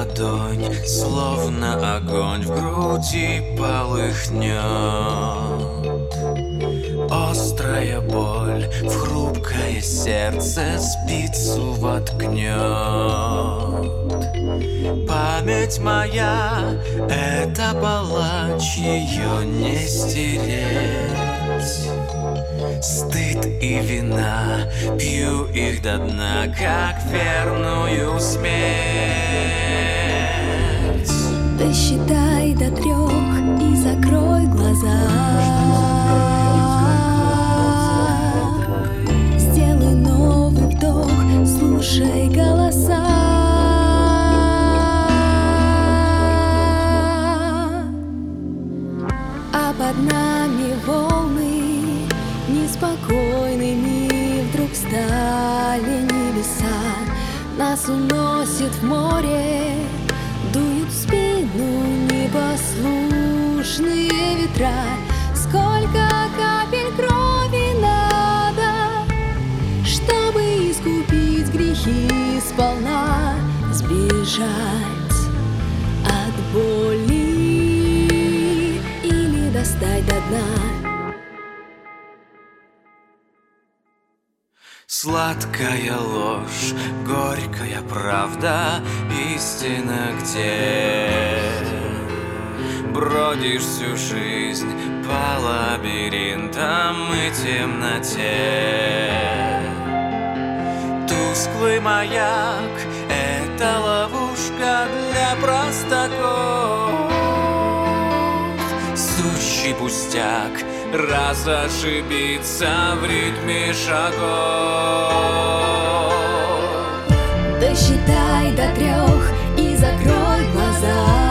ладонь Словно огонь в груди полыхнет. Острая боль в хрупкое сердце спицу воткнет. Память моя — это палач, ее не стереть. Стыд и вина, пью их до дна, как верную смерть. Под нами волны неспокойными вдруг стали небеса. Нас уносит в море, дуют в спину непослушные ветра. Сколько капель крови надо, чтобы искупить грехи сполна, сбежать от боли достать до дна. Сладкая ложь, горькая правда, истина где? Бродишь всю жизнь по лабиринтам и темноте. Тусклый маяк — Сущий пустяк раз ошибиться в ритме шагов. Досчитай до трех и закрой глаза.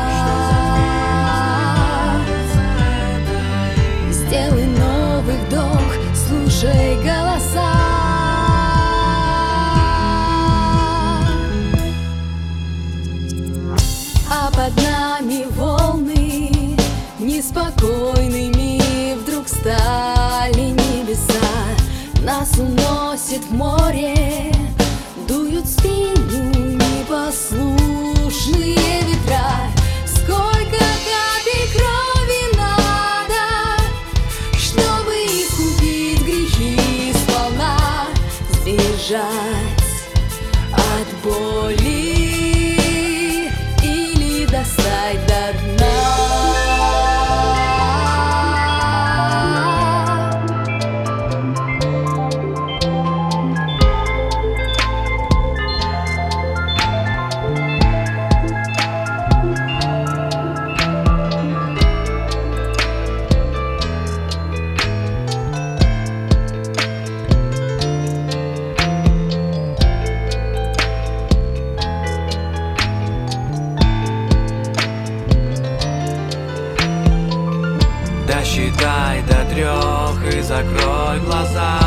Уносит море, дуют спину непослушные ветра. Сколько капель крови надо, чтобы искупить грехи сполна, сбежать от боли Досчитай до трех и закрой глаза.